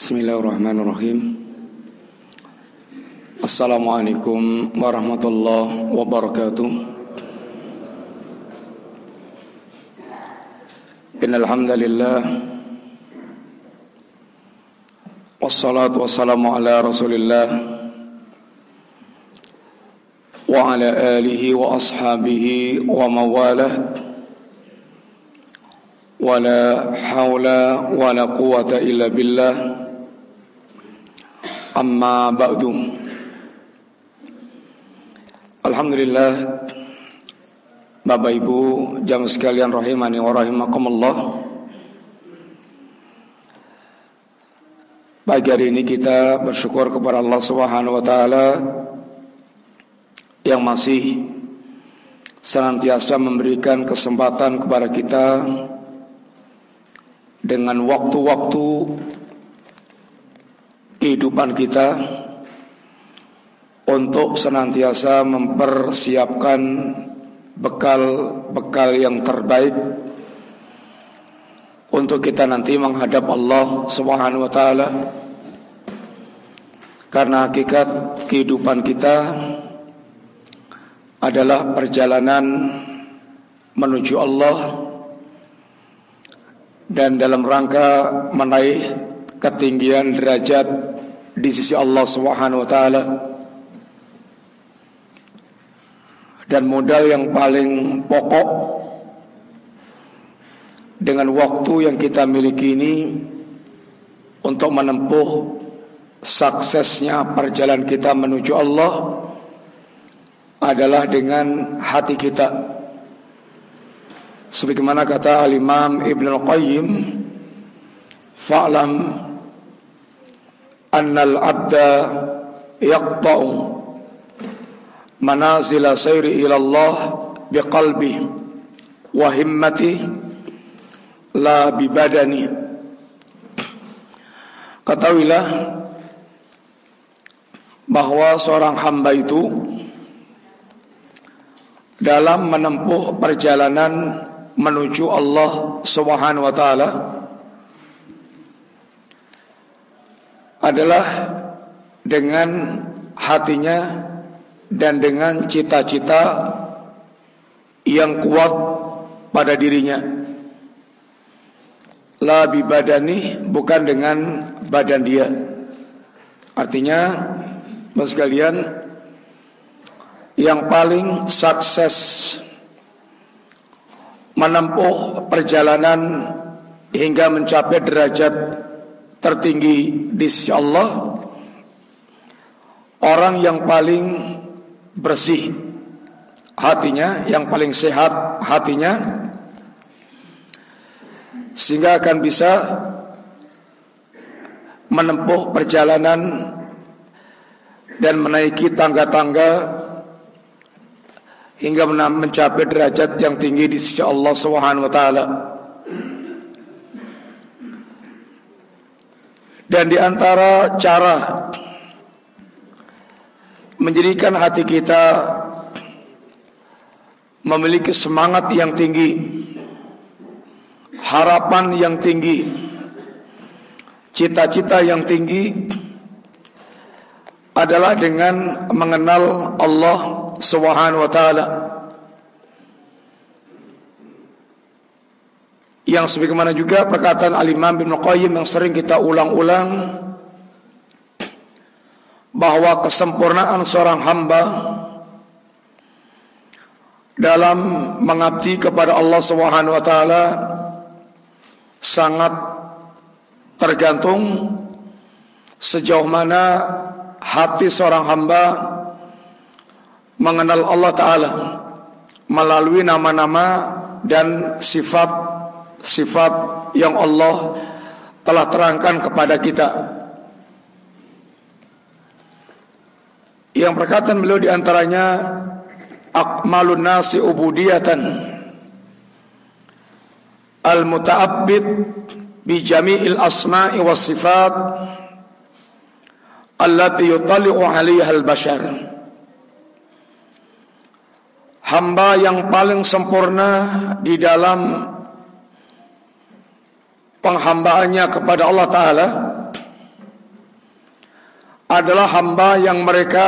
بسم الله الرحمن الرحيم. السلام عليكم ورحمة الله وبركاته. إن الحمد لله والصلاة والسلام على رسول الله وعلى آله وأصحابه ومن والاه ولا حول ولا قوة إلا بالله. Amma ba'du. Alhamdulillah Bapak Ibu jam sekalian rahimani wa rahimakumullah. Pagi hari ini kita bersyukur kepada Allah Subhanahu wa taala yang masih senantiasa memberikan kesempatan kepada kita dengan waktu-waktu kehidupan kita untuk senantiasa mempersiapkan bekal-bekal yang terbaik untuk kita nanti menghadap Allah Subhanahu wa taala. Karena hakikat kehidupan kita adalah perjalanan menuju Allah dan dalam rangka menaik ketinggian derajat di sisi Allah Subhanahu wa taala. Dan modal yang paling pokok dengan waktu yang kita miliki ini untuk menempuh suksesnya perjalanan kita menuju Allah adalah dengan hati kita. Sebagaimana kata Al-Imam Ibn Al-Qayyim, "Fa'lam annal abda yaqta'u manazila sayri ila Allah biqalbi wa himmati la bibadani. Ketahuilah bahwa seorang hamba itu dalam menempuh perjalanan menuju Allah Subhanahu wa taala adalah dengan hatinya dan dengan cita-cita yang kuat pada dirinya. La bibadani bukan dengan badan dia. Artinya, Mas sekalian, yang paling sukses menempuh perjalanan hingga mencapai derajat tertinggi di sisi Allah orang yang paling bersih hatinya, yang paling sehat hatinya sehingga akan bisa menempuh perjalanan dan menaiki tangga-tangga hingga mencapai derajat yang tinggi di sisi Allah Subhanahu wa taala. Dan di antara cara menjadikan hati kita memiliki semangat yang tinggi, harapan yang tinggi, cita-cita yang tinggi adalah dengan mengenal Allah Subhanahu wa taala. Yang sebagaimana juga perkataan Al-Imam Ibn Qayyim yang sering kita ulang-ulang bahwa kesempurnaan seorang hamba dalam mengabdi kepada Allah Subhanahu wa taala sangat tergantung sejauh mana hati seorang hamba mengenal Allah taala melalui nama-nama dan sifat sifat yang Allah telah terangkan kepada kita. Yang perkataan beliau di antaranya akmalun nasi ubudiyatan al mutaabbid bi jami'il asma'i was sifat allati yutali'u al bashar hamba yang paling sempurna di dalam penghambaannya kepada Allah Ta'ala adalah hamba yang mereka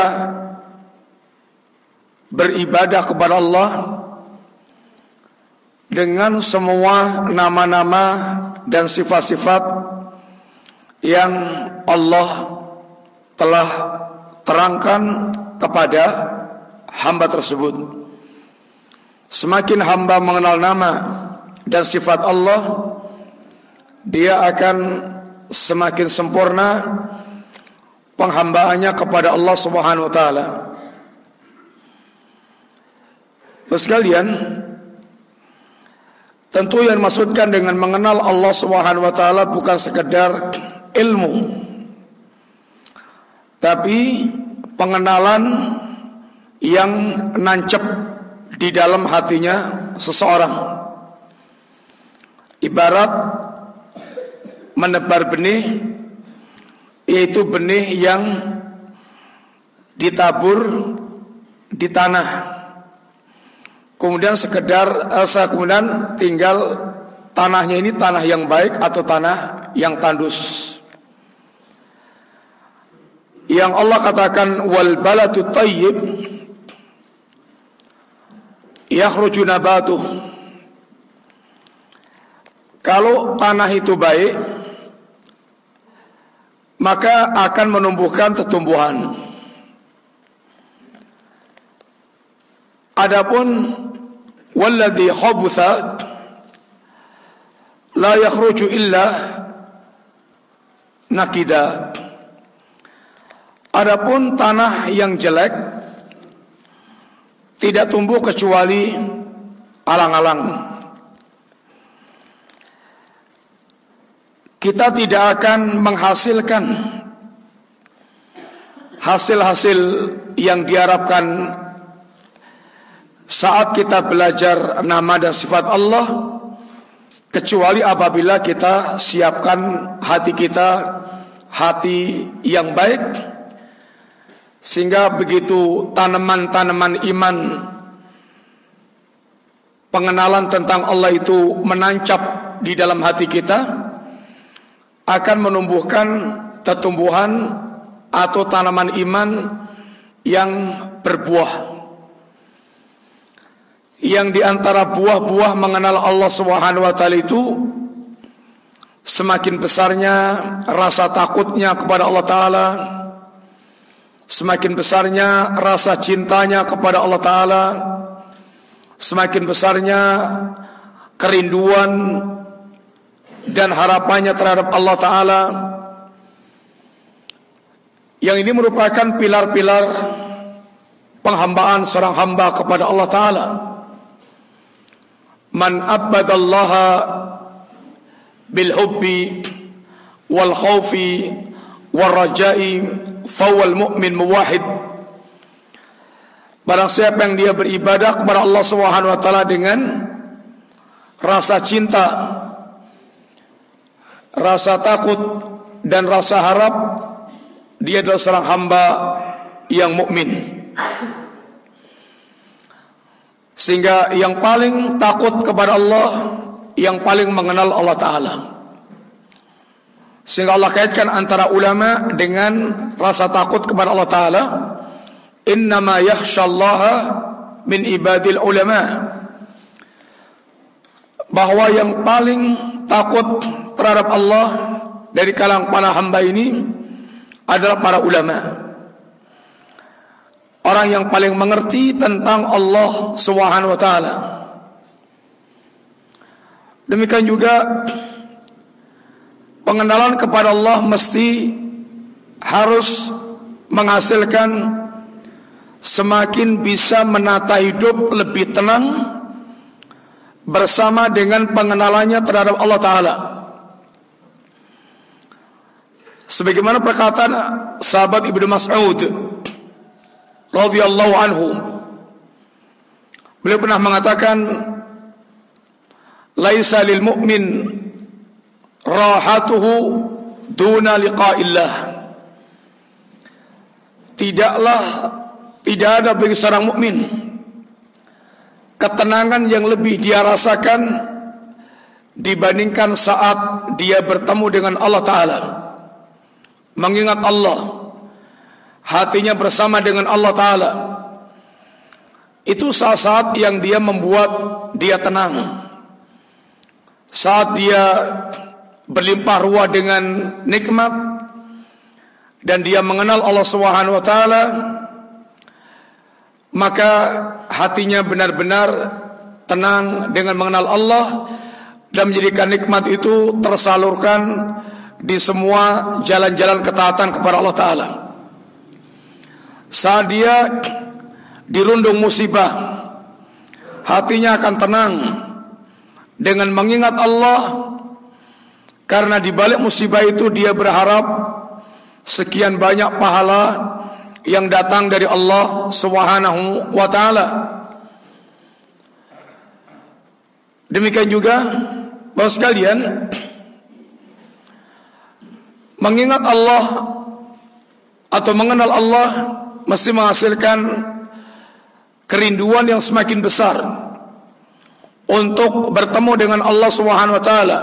beribadah kepada Allah dengan semua nama-nama dan sifat-sifat yang Allah telah terangkan kepada hamba tersebut. Semakin hamba mengenal nama dan sifat Allah, dia akan semakin sempurna penghambaannya kepada Allah Subhanahu wa taala. Terus kalian tentu yang dimaksudkan dengan mengenal Allah Subhanahu wa taala bukan sekedar ilmu tapi pengenalan yang nancep di dalam hatinya seseorang. Ibarat menebar benih yaitu benih yang ditabur di tanah. Kemudian sekedar asa kemudian tinggal tanahnya ini tanah yang baik atau tanah yang tandus. Yang Allah katakan wal balatu tayyib yakhruju nabatuh. Kalau tanah itu baik, maka akan menumbuhkan tumbuhan. Adapun walladhi khabutha la yakhruju illa nakida. Adapun tanah yang jelek tidak tumbuh kecuali alang-alang. Kita tidak akan menghasilkan hasil-hasil yang diharapkan saat kita belajar nama dan sifat Allah kecuali apabila kita siapkan hati kita hati yang baik sehingga begitu tanaman-tanaman iman pengenalan tentang Allah itu menancap di dalam hati kita akan menumbuhkan tumbuhan atau tanaman iman yang berbuah. Yang di antara buah-buah mengenal Allah Subhanahu wa taala itu semakin besarnya rasa takutnya kepada Allah taala Semakin besarnya rasa cintanya kepada Allah Ta'ala Semakin besarnya kerinduan dan harapannya terhadap Allah Ta'ala Yang ini merupakan pilar-pilar penghambaan seorang hamba kepada Allah Ta'ala. Man abadallaha bilhubbi wal rajai fawal mu'min muwahid Barang siapa yang dia beribadah kepada Allah Subhanahu wa taala dengan rasa cinta, rasa takut dan rasa harap, dia adalah seorang hamba yang mukmin. Sehingga yang paling takut kepada Allah, yang paling mengenal Allah taala. Sehingga Allah kaitkan antara ulama dengan rasa takut kepada Allah Ta'ala. Innama yakhshallaha min ibadil ulama. Bahawa yang paling takut terhadap Allah dari kalang para hamba ini adalah para ulama. Orang yang paling mengerti tentang Allah Subhanahu wa taala. Demikian juga pengenalan kepada Allah mesti harus menghasilkan semakin bisa menata hidup lebih tenang bersama dengan pengenalannya terhadap Allah Ta'ala sebagaimana perkataan sahabat Ibnu Mas'ud radhiyallahu anhu. Beliau pernah mengatakan laisa lil mu'min rahatuhu duna liqa'illah. Tidaklah tidak ada bagi seorang mukmin ketenangan yang lebih dia rasakan dibandingkan saat dia bertemu dengan Allah taala mengingat Allah. Hatinya bersama dengan Allah Ta'ala. Itu saat-saat yang dia membuat dia tenang. Saat dia berlimpah ruah dengan nikmat Dan dia mengenal Allah Subhanahu Wa Ta'ala Maka hatinya benar-benar tenang dengan mengenal Allah Dan menjadikan nikmat itu tersalurkan di semua jalan-jalan ketaatan kepada Allah Ta'ala. Saat dia dirundung musibah Hatinya akan tenang Dengan mengingat Allah. Karena di balik musibah itu dia berharap Sekian banyak pahala Yang datang dari Allah Subhanahu wa ta'ala. Demikian juga Bapak sekalian Mengingat Allah atau mengenal Allah mesti menghasilkan kerinduan yang semakin besar untuk bertemu dengan Allah taala.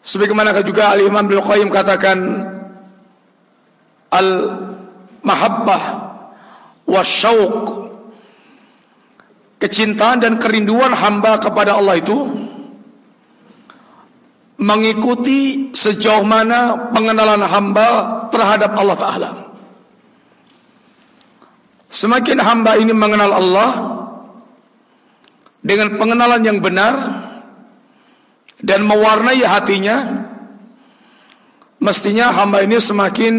Sebagaimana juga Al Imam Ibnu Qayyim katakan al mahabbah wasyauq kecintaan dan kerinduan hamba kepada Allah itu mengikuti sejauh mana pengenalan hamba terhadap Allah Ta'ala. Semakin hamba ini mengenal Allah dengan pengenalan yang benar dan mewarnai hatinya, mestinya hamba ini semakin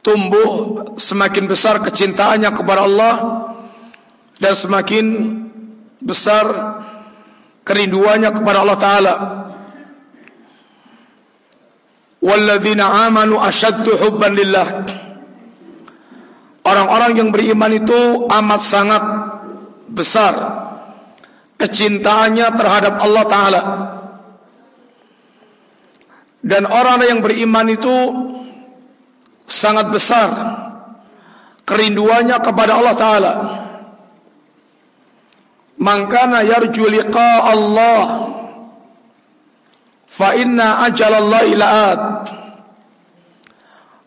tumbuh, semakin besar kecintaannya kepada Allah dan semakin besar kerinduannya kepada Allah Ta'ala. Walladzina amanu asyaddu hubban lillah. Orang-orang yang beriman itu amat sangat besar kecintaannya terhadap Allah taala. Dan orang yang beriman itu sangat besar kerinduannya kepada Allah taala. Mangkana yarju liqa Allah Fa inna ajalallahi la'at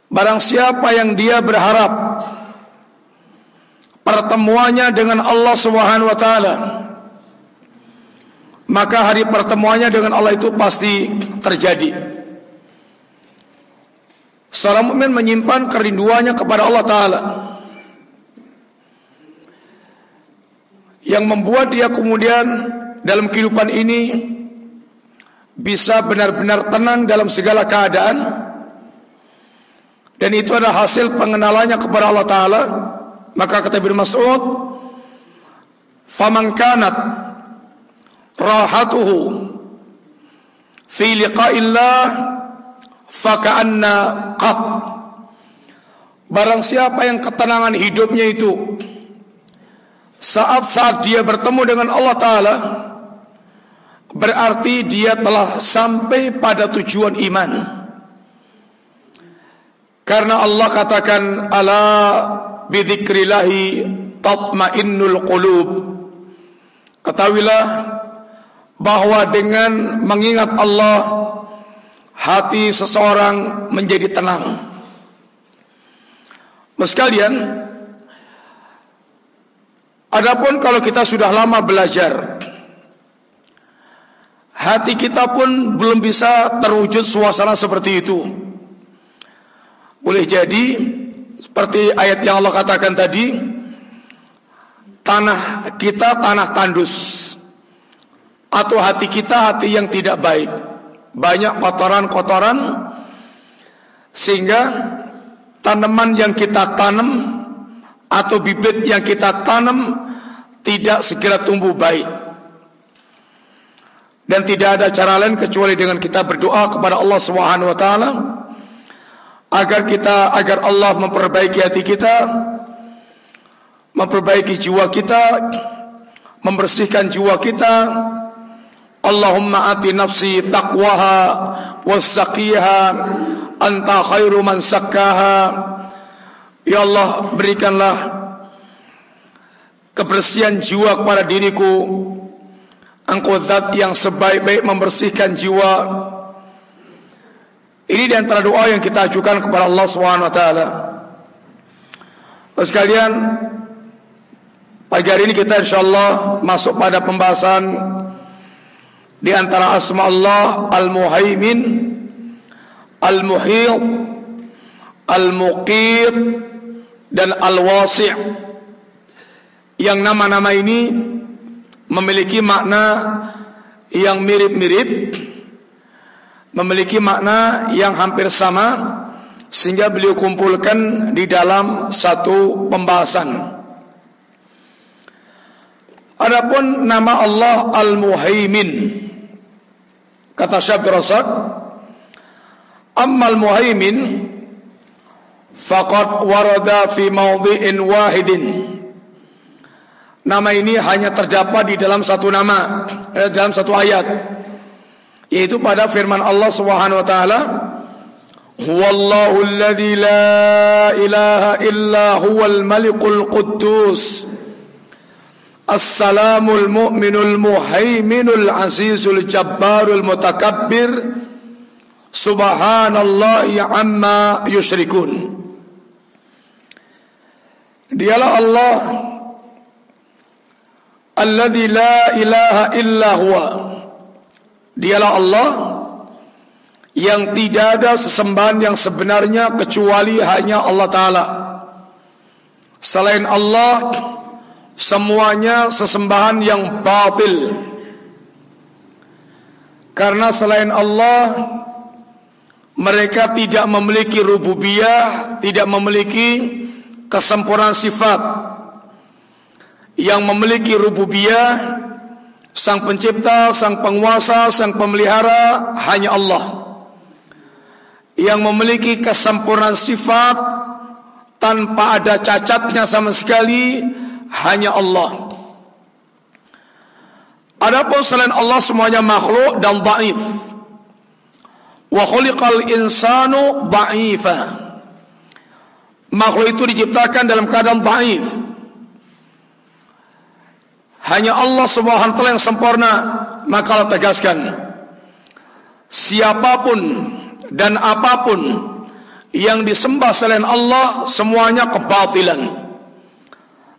Barang siapa yang dia berharap pertemuannya dengan Allah Subhanahu wa taala maka hari pertemuannya dengan Allah itu pasti terjadi. Seorang mukmin menyimpan kerinduannya kepada Allah taala. Yang membuat dia kemudian dalam kehidupan ini bisa benar-benar tenang dalam segala keadaan. Dan itu adalah hasil pengenalannya kepada Allah taala. Maka kata Ibnu Mas'ud faman kanat rahatuhu fi liqa'illah faka'anna qat barang siapa yang ketenangan hidupnya itu saat-saat dia bertemu dengan Allah taala berarti dia telah sampai pada tujuan iman. Karena Allah katakan ala bidzikrillahi tatmainnul qulub. Ketahuilah bahwa dengan mengingat Allah hati seseorang menjadi tenang. Sekalian, adapun kalau kita sudah lama belajar hati kita pun belum bisa terwujud suasana seperti itu. Boleh jadi seperti ayat yang Allah katakan tadi, tanah kita tanah tandus atau hati kita hati yang tidak baik. Banyak kotoran-kotoran sehingga tanaman yang kita tanam atau bibit yang kita tanam tidak segera tumbuh baik. Dan tidak ada cara lain kecuali dengan kita berdoa kepada Allah Subhanahu wa taala agar kita agar Allah memperbaiki hati kita, memperbaiki jiwa kita, membersihkan jiwa kita. Allahumma ati nafsi taqwaha wassaqiha anta khairu man sakkaha. Ya Allah, berikanlah kebersihan jiwa kepada diriku Engkau zat yang sebaik-baik membersihkan jiwa Ini di antara doa yang kita ajukan kepada Allah Subhanahu wa taala. Sekalian pagi hari ini kita insyaallah masuk pada pembahasan di antara asma Allah Al-Muhaimin Al-Muhit Al-Muqit dan Al-Wasi' yang nama-nama ini memiliki makna yang mirip-mirip memiliki makna yang hampir sama sehingga beliau kumpulkan di dalam satu pembahasan. Adapun nama Allah Al-Muhaimin kata Syekh Rasak Ammal Muhaimin faqad warada fi mawdhi'in wahidin Nama ini hanya terdapat di dalam satu nama, eh, dalam satu ayat. Yaitu pada firman Allah Subhanahu wa taala Huwallahu alladhi la ilaha illa huwal malikul quddus. Assalamul mu'minul muhaiminul azizul jabbarul mutakabbir. Subhanallahi amma yushrikun. Dialah Allah Alladhi la ilaha illa huwa Dialah Allah yang tidak ada sesembahan yang sebenarnya kecuali hanya Allah Ta'ala. Selain Allah, semuanya sesembahan yang batil. Karena selain Allah, mereka tidak memiliki rububiyah, tidak memiliki kesempurnaan sifat. Yang memiliki rububiyah, Sang pencipta, sang penguasa, sang pemelihara hanya Allah. Yang memiliki kesempurnaan sifat Tanpa ada cacatnya sama sekali Hanya Allah. Adapun selain Allah semuanya makhluk dan da'if Wa khuliqal insanu da'ifa Makhluk itu diciptakan dalam keadaan da'if hanya Allah taala yang sempurna. Maka Allah tegaskan, siapapun dan apapun yang disembah selain Allah semuanya kebatilan.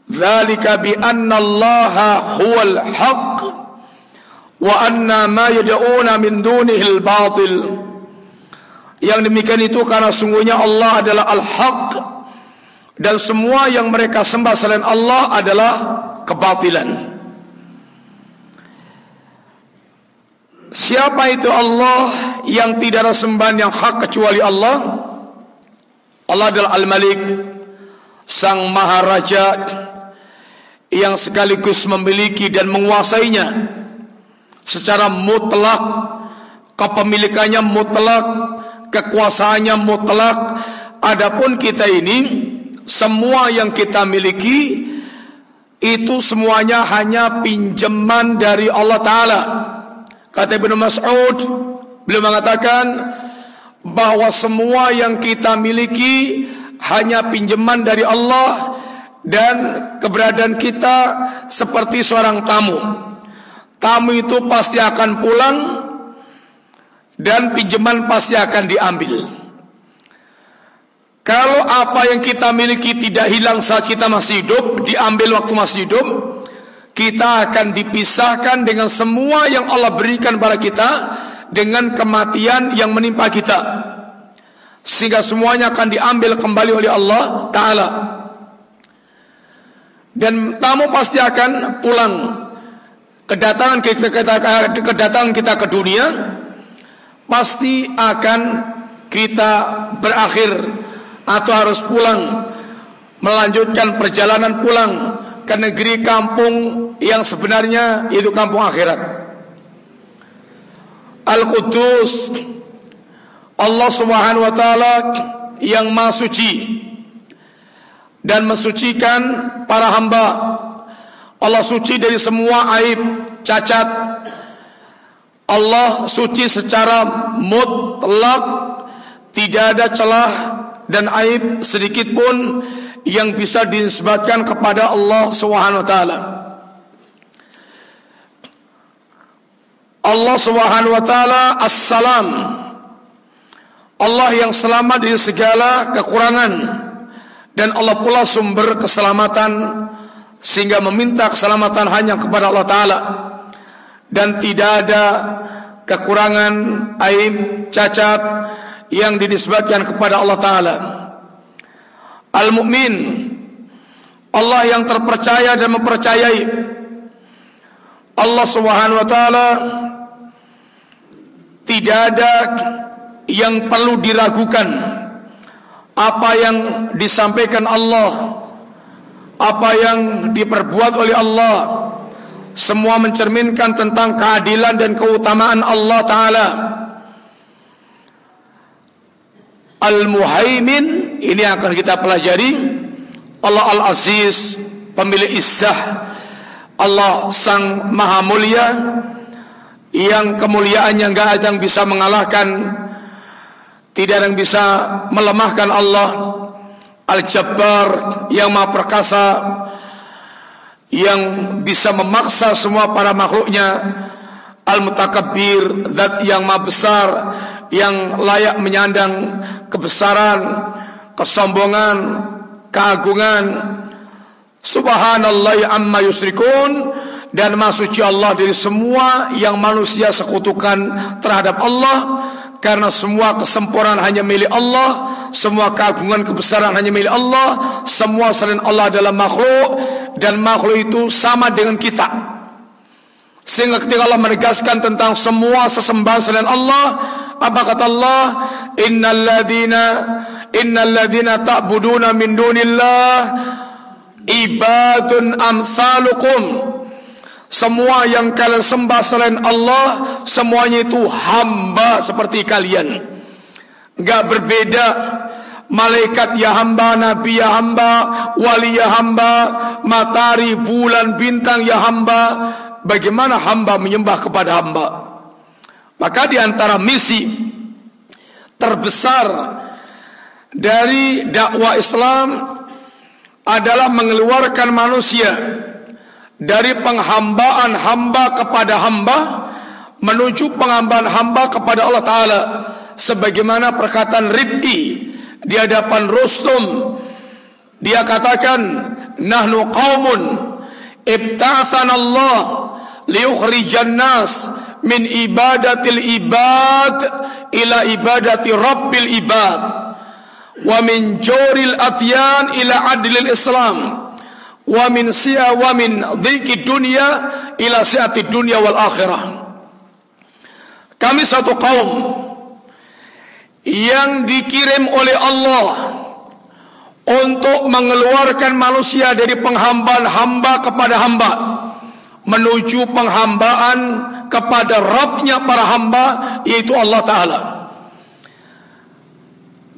Dzalika bi anna Allah huwal haqq wa anna ma yad'una min dunihi al-batil. Yang demikian itu karena sungguhnya Allah adalah al-haq dan semua yang mereka sembah selain Allah adalah kebatilan. Siapa itu Allah yang tidak ada sembahan yang hak kecuali Allah? Allah adalah Al-Malik, Sang Maharaja yang sekaligus memiliki dan menguasainya secara mutlak, kepemilikannya mutlak, kekuasaannya mutlak. Adapun kita ini semua yang kita miliki itu semuanya hanya pinjaman dari Allah Taala. Kata Ibn Mas'ud Beliau mengatakan Bahawa semua yang kita miliki Hanya pinjaman dari Allah Dan keberadaan kita Seperti seorang tamu. Tamu itu pasti akan pulang Dan pinjaman pasti akan diambil. Kalau apa yang kita miliki Tidak hilang saat kita masih hidup Diambil waktu masih hidup kita akan dipisahkan dengan semua yang Allah berikan kepada kita dengan kematian yang menimpa kita. Sehingga semuanya akan diambil kembali oleh Allah taala. Dan tamu pasti akan pulang. Kedatangan kita kedatangan kita ke dunia pasti akan kita berakhir atau harus pulang melanjutkan perjalanan pulang ke negeri kampung yang sebenarnya itu kampung akhirat. Al-Quddus Allah Subhanahu wa taala yang Maha Suci dan mensucikan para hamba. Allah suci dari semua aib, cacat. Allah suci secara mutlak, tidak ada celah dan aib sedikit pun yang bisa dinisbatkan kepada Allah Subhanahu wa taala. Allah Subhanahu wa taala Assalam. Allah yang selamat dari segala kekurangan dan Allah pula sumber keselamatan sehingga meminta keselamatan hanya kepada Allah taala dan tidak ada kekurangan aib cacat yang dinisbatkan kepada Allah taala al-mukmin Allah yang terpercaya dan mempercayai. Allah Subhanahu wa taala tidak ada yang perlu diragukan apa yang disampaikan Allah apa yang diperbuat oleh Allah semua mencerminkan tentang keadilan dan keutamaan Allah taala Al-Muhaimin ini akan kita pelajari. Allah Al-Aziz pemilik izzah. Allah sang maha mulia yang kemuliaannya enggak ada yang bisa mengalahkan tidak ada yang bisa melemahkan Allah. Al-Jabbar yang maha perkasa yang bisa memaksa semua para makhluknya. Al-Mutakabbir zat yang maha besar yang layak menyandang kebesaran kesombongan keagungan. Subhanallah amma yusrikun dan masuci Allah dari semua yang manusia sekutukan terhadap Allah. Karena semua kesempurnaan hanya milik Allah semua keagungan kebesaran hanya milik Allah semua selain Allah adalah makhluk dan makhluk itu sama dengan kita sehingga ketika Allah menegaskan tentang semua sesembahan selain Allah apa kata Allah? Innal ladina innal ladina ta'buduna min dunillah ibadun amsalukum. Semua yang kalian sembah selain Allah semuanya itu hamba seperti kalian. Enggak berbeda malaikat ya hamba nabi ya hamba wali ya hamba matahari bulan bintang ya hamba bagaimana hamba menyembah kepada hamba? Maka di antara misi terbesar dari dakwah Islam adalah mengeluarkan manusia dari penghambaan hamba kepada hamba menuju penghambaan hamba kepada Allah Taala. Sebagaimana perkataan Rib'i di hadapan Rustum dia katakan nahnu qaumun ibta'athana Allah liyukhrijan nas min ibadatil ibad ila ibadati rabbil ibad wa min juril atyan ila adlil islam wa min siya wa min dhiki dunya ila siati dunya wal akhirah. Kami satu kaum yang dikirim oleh Allah untuk mengeluarkan manusia dari penghambaan hamba kepada hamba menuju penghambaan kepada Rabbnya para hamba yaitu Allah Taala.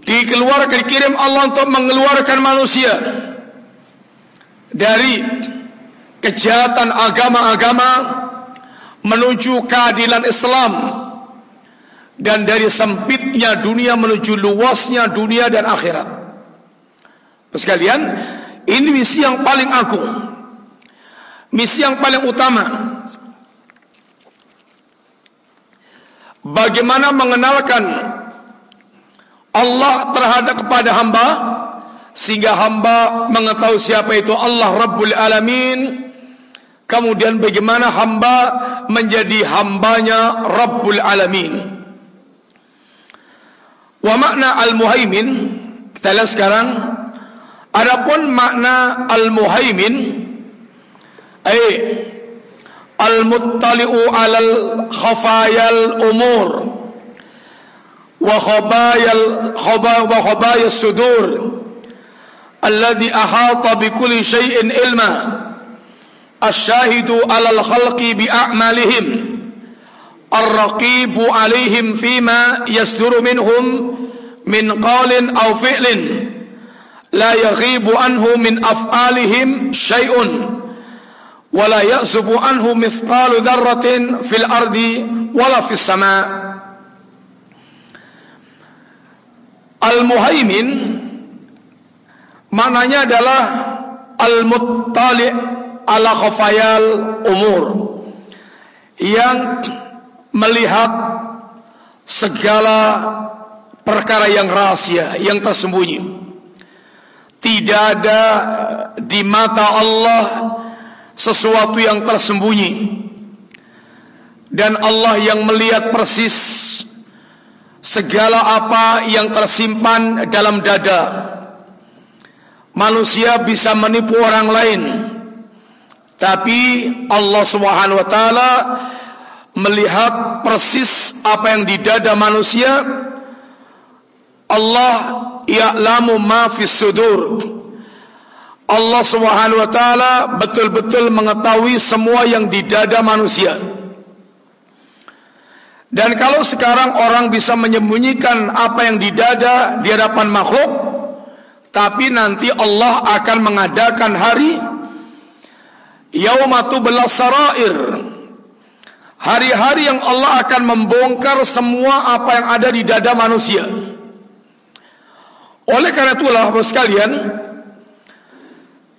Dikeluarkan dikirim Allah untuk mengeluarkan manusia dari kejahatan agama-agama menuju keadilan Islam dan dari sempitnya dunia menuju luasnya dunia dan akhirat. Sekalian, ini misi yang paling agung. Misi yang paling utama. Bagaimana mengenalkan Allah terhadap kepada hamba sehingga hamba mengetahui siapa itu Allah Rabbul Alamin. Kemudian bagaimana hamba menjadi hambanya Rabbul Alamin. Wa makna al-muhaimin kita lihat sekarang. Adapun makna al-muhaimin أي المطلع على الخفايا الأمور وخبايا وخبايا الصدور الذي أحاط بكل شيء علما الشاهد على الخلق بأعمالهم الرقيب عليهم فيما يصدر منهم من قول أو فعل لا يغيب عنه من أفعالهم شيء wala ya'zubu anhu mithqalu dzarratin fil ardi wala fis sama' Al-Muhaimin maknanya adalah al-muttali' ala khafayal umur yang melihat segala perkara yang rahasia, yang tersembunyi. Tidak ada di mata Allah sesuatu yang tersembunyi. Dan Allah yang melihat persis segala apa yang tersimpan dalam dada. Manusia bisa menipu orang lain. Tapi Allah Subhanahu wa taala melihat persis apa yang di dada manusia. Allah ya'lamu ma fis sudur. Allah Subhanahu wa taala betul-betul mengetahui semua yang di dada manusia. Dan kalau sekarang orang bisa menyembunyikan apa yang di dada di hadapan makhluk, tapi nanti Allah akan mengadakan hari yaumatu belasarair. Hari-hari yang Allah akan membongkar semua apa yang ada di dada manusia. Oleh karena itulah Bapak sekalian,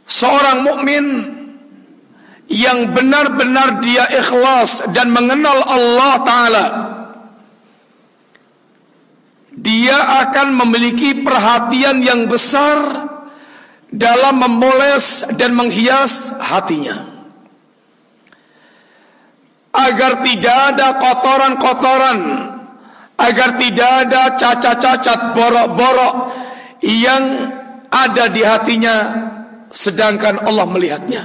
seorang mukmin yang benar-benar dia ikhlas dan mengenal Allah taala dia akan memiliki perhatian yang besar dalam memoles dan menghias hatinya. Agar tidak ada kotoran-kotoran agar tidak ada cacat-cacat borok-borok yang ada di hatinya sedangkan Allah melihatnya.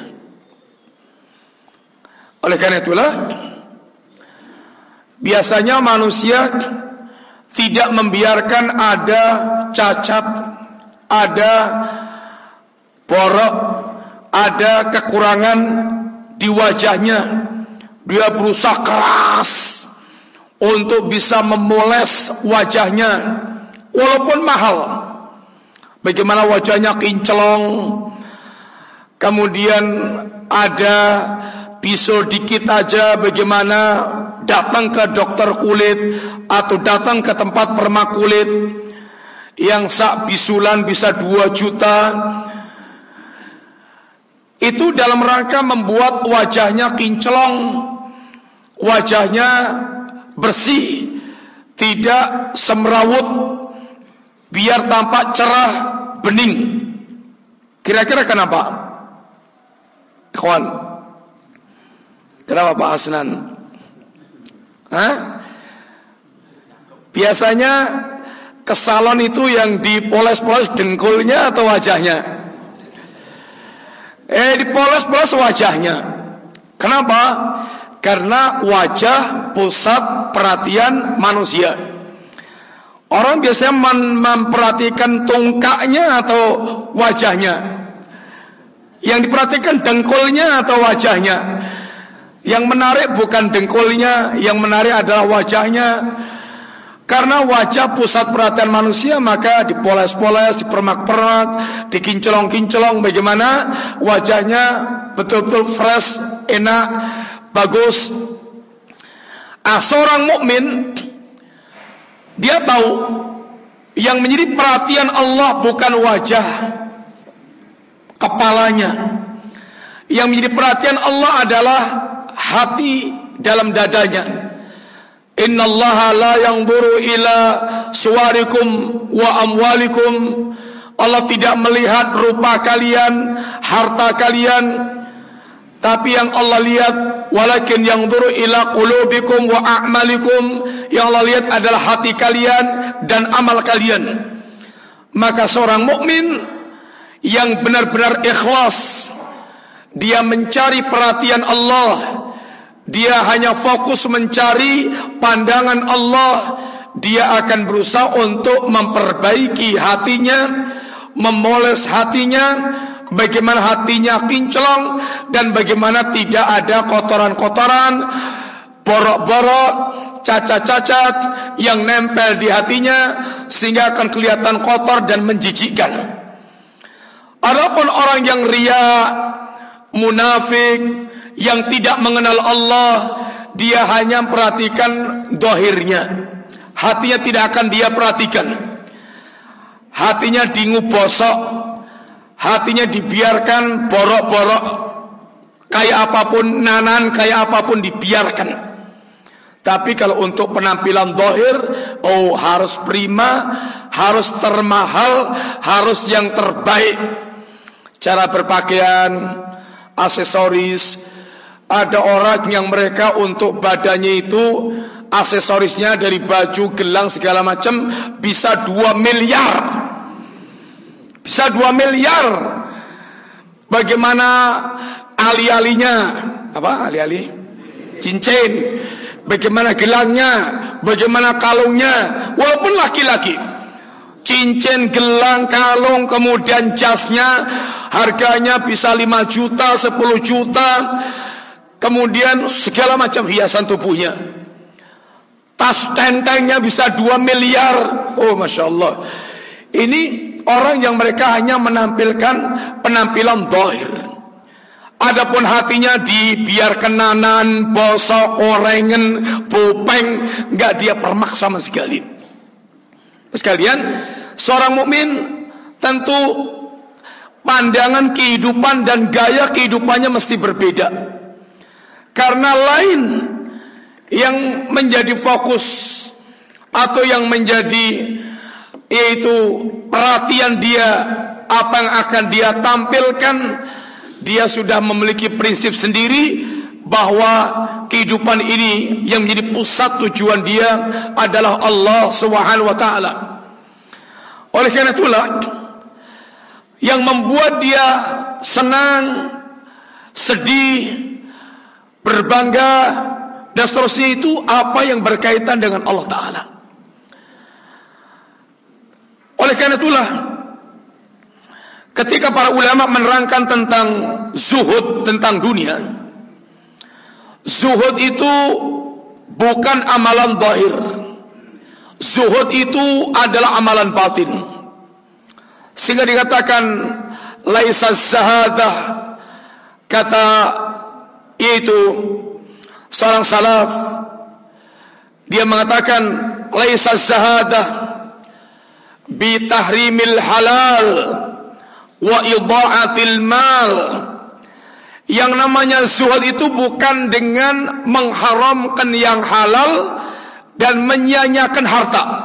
Oleh karena itulah biasanya manusia tidak membiarkan ada cacat, ada borok, ada kekurangan di wajahnya. Dia berusaha keras untuk bisa memoles wajahnya walaupun mahal. Bagaimana wajahnya kinclong. Kemudian ada pisau dikit aja bagaimana datang ke dokter kulit atau datang ke tempat permak kulit yang sak bisulan bisa 2 juta itu dalam rangka membuat wajahnya kinclong wajahnya bersih tidak semrawut biar tampak cerah bening. Kira-kira kenapa? Ikhwan. Kenapa Pak Asnan? Hah? Biasanya ke salon itu yang dipoles-poles dengkulnya atau wajahnya? Eh dipoles-poles wajahnya. Kenapa? Karena wajah pusat perhatian manusia. Orang biasanya memperhatikan tongkaknya atau wajahnya. Yang diperhatikan dengkulnya atau wajahnya. Yang menarik bukan dengkulnya, yang menarik adalah wajahnya. Karena wajah pusat perhatian manusia maka dipoles-poles, dipermak-permak, dikincelong-kincelong bagaimana wajahnya betul-betul fresh, enak, bagus. Ah, seorang mukmin dia tahu yang menjadi perhatian Allah bukan wajah kepalanya. Yang menjadi perhatian Allah adalah hati dalam dadanya. Inna Allah la yanzuru ila suwarikum wa amwalikum. Allah tidak melihat rupa kalian, harta kalian, tapi yang Allah lihat walakin yang duru ila qulubikum wa a'malikum yang Allah lihat adalah hati kalian dan amal kalian. Maka seorang mukmin yang benar-benar ikhlas dia mencari perhatian Allah. Dia hanya fokus mencari pandangan Allah. Dia akan berusaha untuk memperbaiki hatinya, memoles hatinya, bagaimana hatinya kinclong dan bagaimana tidak ada kotoran-kotoran, borok-borok, cacat-cacat yang nempel di hatinya sehingga akan kelihatan kotor dan menjijikkan. Adapun orang yang ria, munafik, yang tidak mengenal Allah, dia hanya perhatikan dohirnya. Hatinya tidak akan dia perhatikan. Hatinya dingu bosok, hatinya dibiarkan borok-borok, kayak apa pun nanan, kayak apa pun dibiarkan Tapi kalau untuk penampilan dohir, oh harus prima, harus termahal, harus yang terbaik. Cara berpakaian, aksesoris. Ada orang yang mereka untuk badannya itu aksesorisnya dari baju, gelang segala macam bisa 2 miliar. Bisa 2 miliar. Bagaimana ali-alinya? Apa ali-ali? Cincin bagaimana gelangnya, bagaimana kalungnya, walaupun laki-laki. Cincin, gelang, kalung, kemudian jasnya, harganya bisa 5 juta, 10 juta, kemudian segala macam hiasan tubuhnya. Tas tentengnya bisa 2 miliar. Oh, Masya Allah. Ini orang yang mereka hanya menampilkan penampilan dohir. Adapun hatinya dibiarkan nanan, bosok, orengen, popeng, enggak dia permak sama sekali. Sekalian, seorang mukmin tentu pandangan kehidupan dan gaya kehidupannya mesti berbeda. Karena lain yang menjadi fokus atau yang menjadi yaitu perhatian dia apa yang akan dia tampilkan dia sudah memiliki prinsip sendiri bahwa kehidupan ini yang menjadi pusat tujuan dia adalah Allah Subhanahu wa taala. Oleh karena itulah yang membuat dia senang, sedih, berbangga dan seterusnya itu apa yang berkaitan dengan Allah taala. Oleh karena itulah Ketika para ulama menerangkan tentang zuhud tentang dunia, zuhud itu bukan amalan zahir. Zuhud itu adalah amalan batin. Sehingga dikatakan laisa zahadah kata itu seorang salaf dia mengatakan laisa zahadah bi tahrimil halal wa idha'atil mal. Yang namanya zuhud itu bukan dengan mengharamkan yang halal dan menyanyiakan harta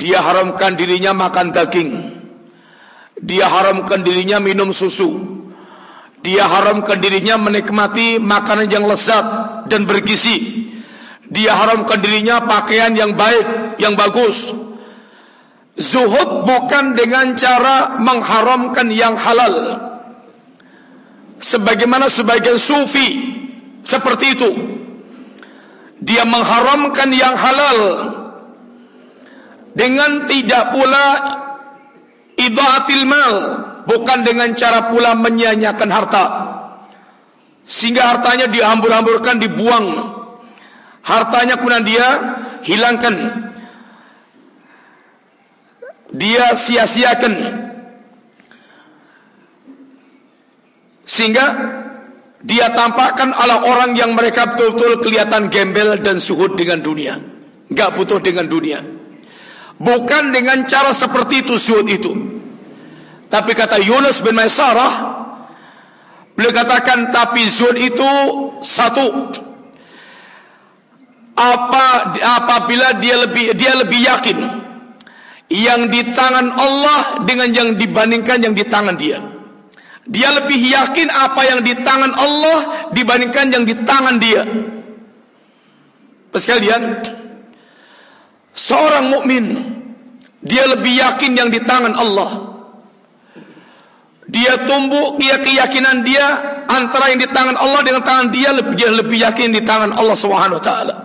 dia haramkan dirinya makan daging. Dia haramkan dirinya minum susu. Dia haramkan dirinya menikmati makanan yang lezat dan bergizi. Dia haramkan dirinya pakaian yang baik yang bagus. Zuhud bukan dengan cara mengharamkan yang halal. Sebagaimana sebagian sufi seperti itu. Dia mengharamkan yang halal dengan tidak pula idaatil mal, bukan dengan cara pula menyanyiakan harta. Sehingga hartanya dihambur-hamburkan, dibuang. Hartanya kemudian dia hilangkan dia sia-siakan sehingga dia tampakkan ala orang yang mereka betul-betul kelihatan gembel dan suhud dengan dunia enggak butuh dengan dunia bukan dengan cara seperti itu suhud itu tapi kata Yunus bin Maisarah beliau katakan tapi zuhud itu satu apa apabila dia lebih dia lebih yakin yang di tangan Allah dengan yang dibandingkan yang di tangan dia. Dia lebih yakin apa yang di tangan Allah dibandingkan yang di tangan dia. Sekalian, seorang mukmin dia lebih yakin yang di tangan Allah. Dia tumbuh dia keyakinan dia antara yang di tangan Allah dengan tangan dia lebih dia lebih yakin di tangan Allah Subhanahu wa taala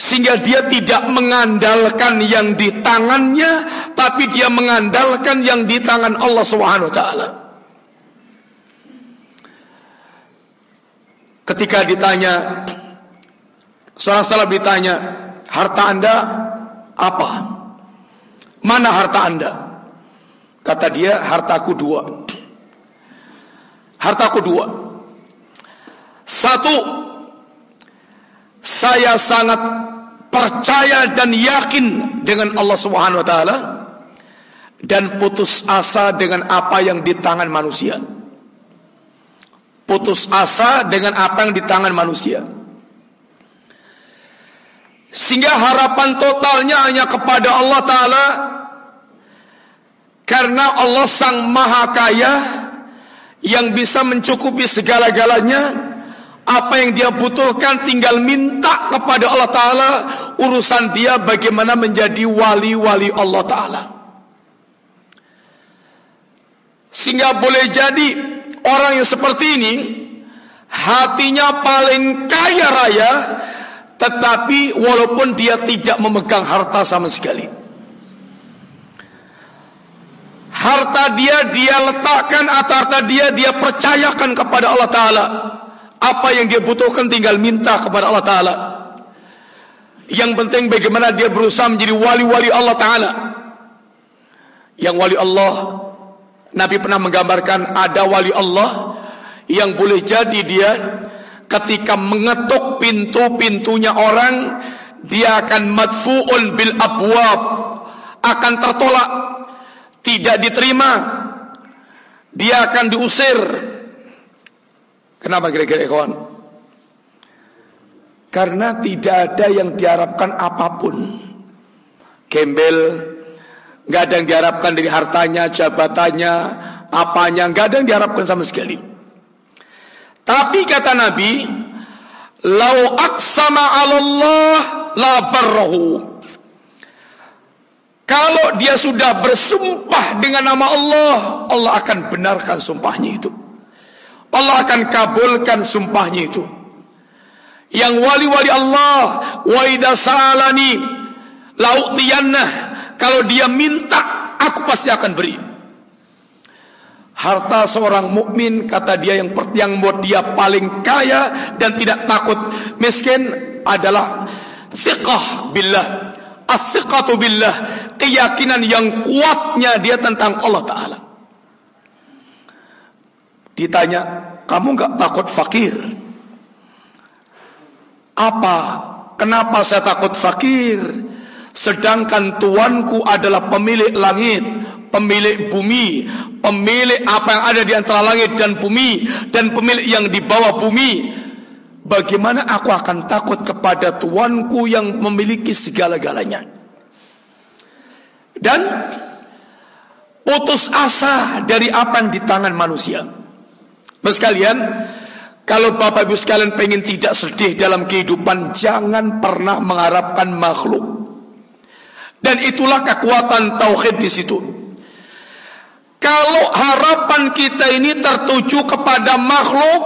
sehingga dia tidak mengandalkan yang di tangannya tapi dia mengandalkan yang di tangan Allah Subhanahu wa taala ketika ditanya seorang salaf ditanya harta anda apa mana harta anda kata dia hartaku dua hartaku dua satu saya sangat percaya dan yakin dengan Allah Subhanahu wa taala dan putus asa dengan apa yang di tangan manusia. putus asa dengan apa yang di tangan manusia. Sehingga harapan totalnya hanya kepada Allah Ta'ala. Karena Allah Sang Maha Kaya Yang bisa mencukupi segala-galanya. Apa yang dia butuhkan tinggal minta kepada Allah Ta'ala. Urusan dia bagaimana menjadi wali-wali Allah Ta'ala. Sehingga boleh jadi orang yang seperti ini Hatinya paling kaya raya tetapi walaupun dia tidak memegang harta sama sekali. Harta dia dia letakkan atau harta dia dia percayakan kepada Allah Ta'ala. Apa yang dia butuhkan tinggal minta kepada Allah Ta'ala. Yang penting bagaimana dia berusaha menjadi wali-wali Allah Ta'ala. Yang wali Allah Nabi pernah menggambarkan ada wali Allah yang boleh jadi dia ketika mengetuk pintu-pintunya orang dia akan madfu'un bil abwab akan tertolak tidak diterima dia akan diusir. Kenapa kira-kira kawan karena tidak ada yang diharapkan apa pun. Gembel nggak ada yang diharapkan dari hartanya jabatannya apanya nggak ada yang diharapkan sama sekali tapi kata Nabi, "Lau aqsama 'ala Allah la barrahu." Kalau dia sudah bersumpah dengan nama Allah, Allah akan benarkan sumpahnya itu. Allah akan kabulkan sumpahnya itu. Yang wali-wali Allah, wa idza sa'alani. Kalau dia minta, aku pasti akan beri. Harta seorang mukmin kata dia yang yang membuat dia paling kaya dan tidak takut miskin adalah thiqah billah. As-thiqatu billah, keyakinan yang kuatnya dia tentang Allah taala. Ditanya, "Kamu enggak takut fakir?" Apa? Kenapa saya takut fakir? Sedangkan tuanku adalah pemilik langit, pemilik bumi, pemilik apa yang ada di antara langit dan bumi dan pemilik yang di bawah bumi. Bagaimana aku akan takut kepada tuanku yang memiliki segala-galanya? Dan putus asa dari apa yang di tangan manusia. Mas kalian, kalau Bapak Ibu sekalian pengen tidak sedih dalam kehidupan, jangan pernah mengharapkan makhluk. Dan itulah kekuatan tauhid di situ. Kalau harapan kita ini tertuju kepada makhluk,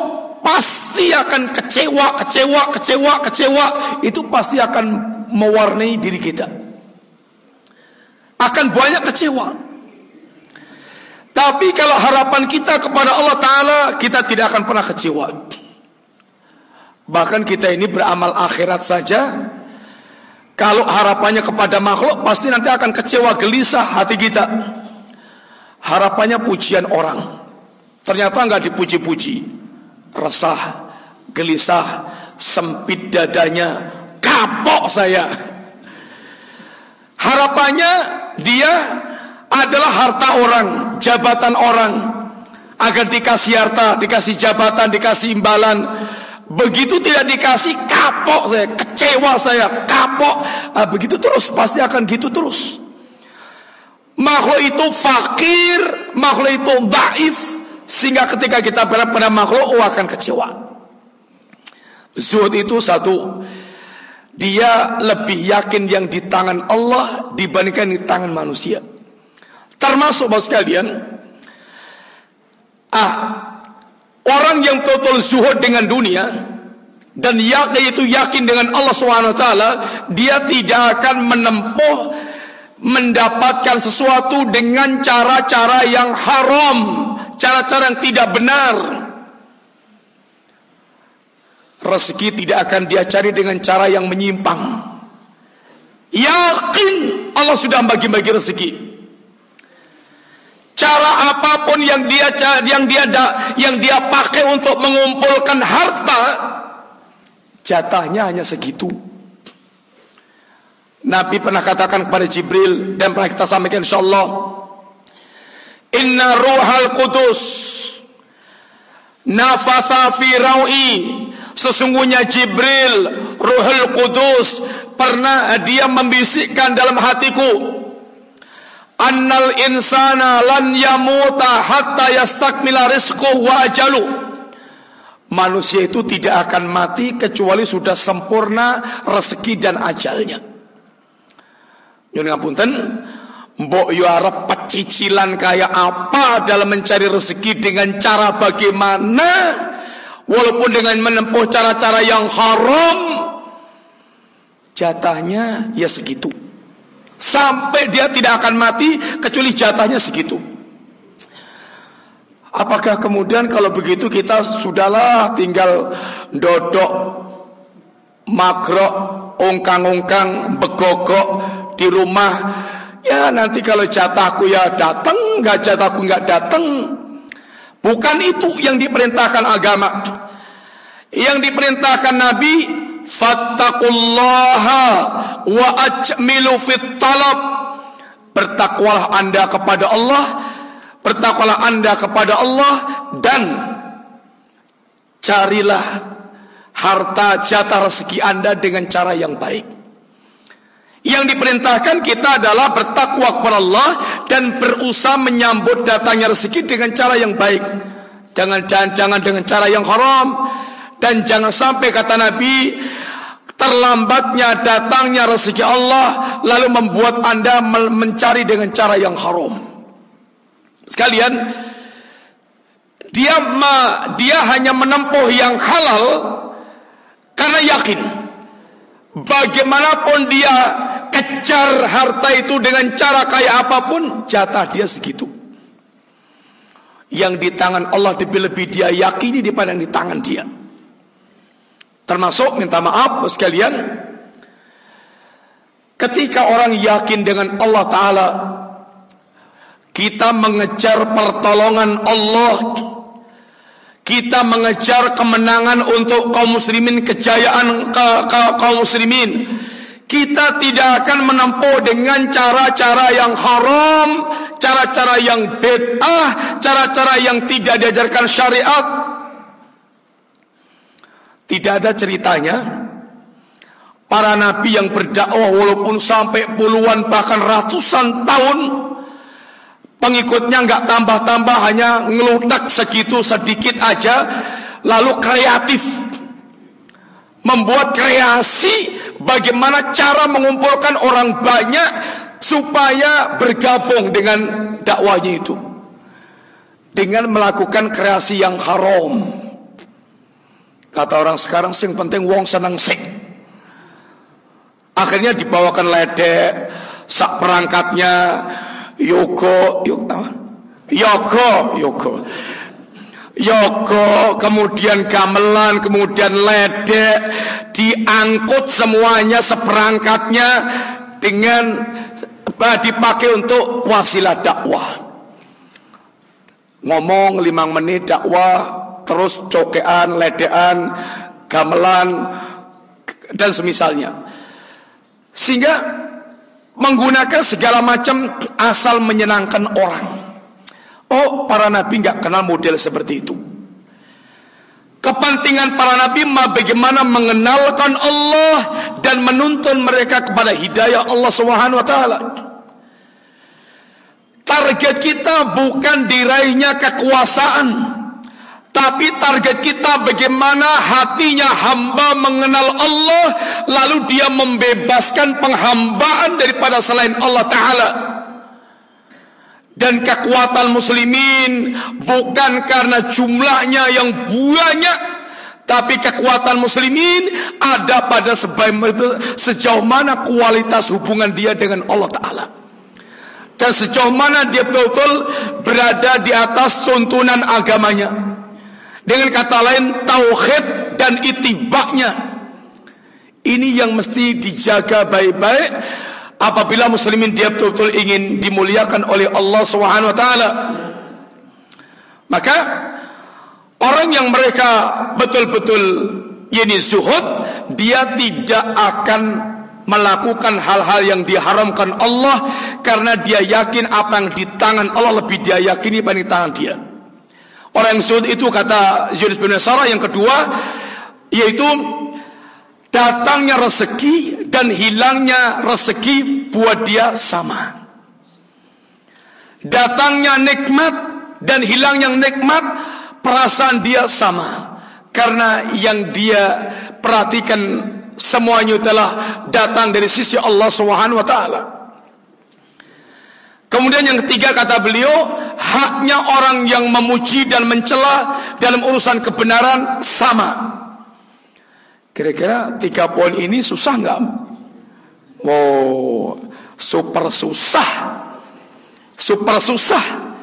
pasti akan kecewa, kecewa, kecewa, kecewa. Itu pasti akan mewarnai diri kita. Akan banyak kecewa. Tapi kalau harapan kita kepada Allah Ta'ala, kita tidak akan pernah kecewa. Bahkan kita ini beramal akhirat saja. Kalau harapannya kepada makhluk, pasti nanti akan kecewa, gelisah hati kita. Harapannya pujian orang. Ternyata enggak dipuji-puji. Resah, gelisah, sempit dadanya, kapok saya. Harapannya dia adalah harta orang, jabatan orang. Agar dikasih harta, dikasih jabatan, dikasih imbalan. Begitu tidak dikasih, kapok saya, kecewa saya, kapok. Nah, begitu terus, pasti akan gitu terus. Makhluk itu fakir, makhluk itu daif, sehingga ketika kita berada pada makhluk, oh akan kecewa. Zuhud itu satu, dia lebih yakin yang di tangan Allah dibandingkan di tangan manusia. Termasuk bos kalian, ah, orang yang total zuhud dengan dunia dan yakin itu yakin dengan Allah Taala, dia tidak akan menempuh mendapatkan sesuatu dengan cara-cara yang haram, cara-cara yang tidak benar. Rezeki tidak akan dia cari dengan cara yang menyimpang. Yakin Allah sudah bagi-bagi rezeki. Cara apa pun yang dia yang dia yang dia pakai untuk mengumpulkan harta, jatahnya hanya segitu. Nabi pernah katakan kepada Jibril dan pernah kita sampaikan insyaallah Inna ruhal qudus nafatha fi rawi. Sesungguhnya Jibril Ruhul Kudus pernah dia membisikkan dalam hatiku annal insana lan yamuta hatta yastakmila rizquhu wa ajalu. Manusia itu tidak akan mati kecuali sudah sempurna rezeki dan ajalnya nyuwun ngapunten Mbok yo arep pecicilan kayak apa dalam mencari rezeki dengan cara bagaimana? Walaupun dengan menempuh cara-cara yang haram jatahnya ya segitu. Sampai dia tidak akan mati kecuali jatahnya segitu. Apakah kemudian kalau begitu kita sudahlah tinggal dodok makro ongkang-ongkang begogok di rumah Ya nanti kalau jatahku ya datang, nggak jatahku nggak datang. Bukan itu yang diperintahkan agama. Yang diperintahkan Nabi, fattaqullaha wa ajmilu fit talab. Bertakwalah Anda kepada Allah, bertakwalah Anda kepada Allah dan carilah harta jatah rezeki Anda dengan cara yang baik. Yang diperintahkan kita adalah bertakwa kepada Allah dan berusaha menyambut datangnya rezeki dengan cara yang baik. Jangan jangan, dengan cara yang haram dan jangan sampai kata Nabi terlambatnya datangnya rezeki Allah lalu membuat Anda mencari dengan cara yang haram. Sekalian dia dia hanya menempuh yang halal karena yakin bagaimanapun dia kejar harta itu dengan cara kayak apa pun, jatah dia segitu. Yang di tangan Allah lebih-lebih dia yakini daripada yang di tangan dia. Termasuk minta maaf sekalian, ketika orang yakin dengan Allah Ta'ala, kita mengejar pertolongan Allah, kita mengejar kemenangan untuk kaum muslimin, kejayaan kaum muslimin, kita tidak akan menempuh dengan cara-cara yang haram, cara-cara yang bid'ah, cara-cara yang tidak diajarkan syariat. Tidak ada ceritanya para nabi yang berdakwah walaupun sampai puluhan bahkan ratusan tahun pengikutnya enggak tambah-tambah hanya ngelutak segitu sedikit aja lalu kreatif. Membuat kreasi bagaimana cara mengumpulkan orang banyak supaya bergabung dengan dakwahnya itu. Dengan melakukan kreasi yang haram. Kata orang sekarang sing penting wong seneng sing akhirnya dibawakan ledek sak perangkatnya yoko yoko yoko yoko Yoko, kemudian gamelan, kemudian ledek, diangkut semuanya seperangkatnya dengan dipakai untuk wasilah dakwah. Ngomong limang menit dakwah, terus cokean, ledean, gamelan, dan semisalnya. Sehingga menggunakan segala macam asal menyenangkan orang. Oh, para nabi enggak kenal model seperti itu. Kepentingan para nabi bagaimana mengenalkan Allah dan menuntun mereka kepada hidayah Allah Subhanahu wa taala. Target kita bukan diraihnya kekuasaan, tapi target kita bagaimana hatinya hamba mengenal Allah lalu dia membebaskan penghambaan daripada selain Allah taala. Dan kekuatan muslimin bukan karena jumlahnya yang banyak tapi kekuatan muslimin ada pada sejauh mana kualitas hubungan dia dengan Allah Ta'ala. Dan sejauh mana dia betul-betul berada di atas tuntunan agamanya dengan kata lain tauhid dan itibaknya. Ini yang mesti dijaga baik-baik. Apabila muslimin dia betul-betul ingin dimuliakan oleh Allah Subhanahu wa taala maka orang yang mereka betul-betul ini zuhud dia tidak akan melakukan hal-hal yang diharamkan Allah karena dia yakin apa yang di tangan Allah lebih dia yakini dibanding tangan dia Orang yang zuhud itu kata Yunus bin Nasara yang kedua yaitu datangnya rezeki dan hilangnya rezeki buat dia sama. Datangnya nikmat dan hilangnya nikmat perasaan dia sama. Karena yang dia perhatikan semuanya telah datang dari sisi Allah Subhanahu wa taala. Kemudian yang ketiga kata beliau, haknya orang yang memuji dan mencela dalam urusan kebenaran sama. Kira-kira tiga poin ini susah nggak? Oh, super susah, super susah.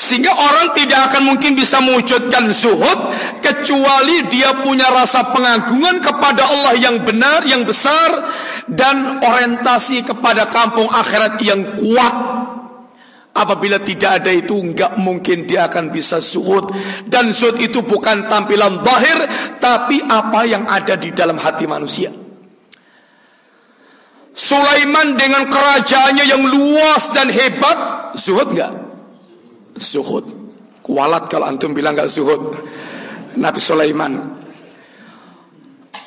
Sehingga orang tidak akan mungkin bisa mewujudkan zuhud kecuali dia punya rasa pengagungan kepada Allah yang benar, yang besar dan orientasi kepada kampung akhirat yang kuat. Apabila tidak ada itu enggak mungkin dia akan bisa zuhud dan zuhud itu bukan tampilan zahir tapi apa yang ada di dalam hati manusia. Sulaiman dengan kerajaannya yang luas dan hebat zuhud enggak? Zuhud. Kualat kalau antum bilang enggak zuhud. Nabi Sulaiman.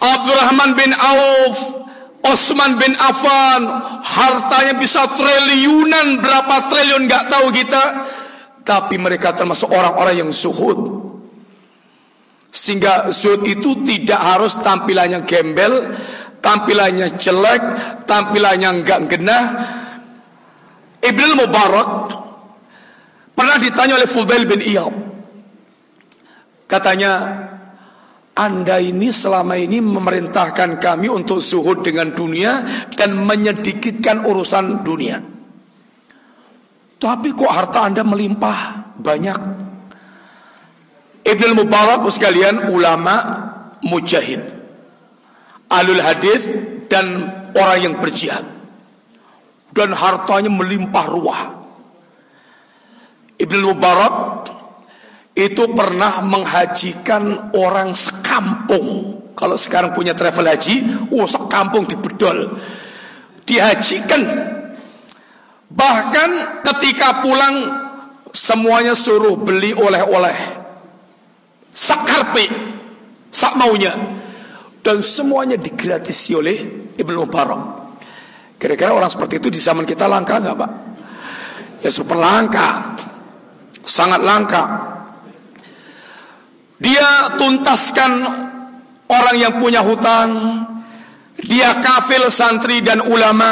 Abdurrahman bin Auf Osman bin Affan hartanya bisa triliunan berapa triliun nggak tahu kita tapi mereka termasuk orang-orang yang zuhud sehingga zuhud itu tidak harus tampilannya gembel tampilannya jelek tampilannya nggak genah Ibnu Mubarak pernah ditanya oleh Fudail bin Iyad katanya anda ini selama ini memerintahkan kami untuk zuhud dengan dunia dan menyedikitkan urusan dunia. Tapi kok harta Anda melimpah banyak? Ibn Mubarak sekalian ulama mujahid, alul hadis dan orang yang berjihad. Dan hartanya melimpah ruah. Ibn Mubarak itu pernah menghajikan orang sekampung. Kalau sekarang punya travel haji, oh sekampung dibedol. Dihajikan. Bahkan ketika pulang semuanya suruh beli oleh-oleh. Sakarpe. Sak maunya. Dan semuanya digratisi oleh Ibnu Mubarak. Kira-kira orang seperti itu di zaman kita langka nggak Pak? Ya super langka. Sangat langka. Dia tuntaskan orang yang punya hutang. Dia kafil santri dan ulama.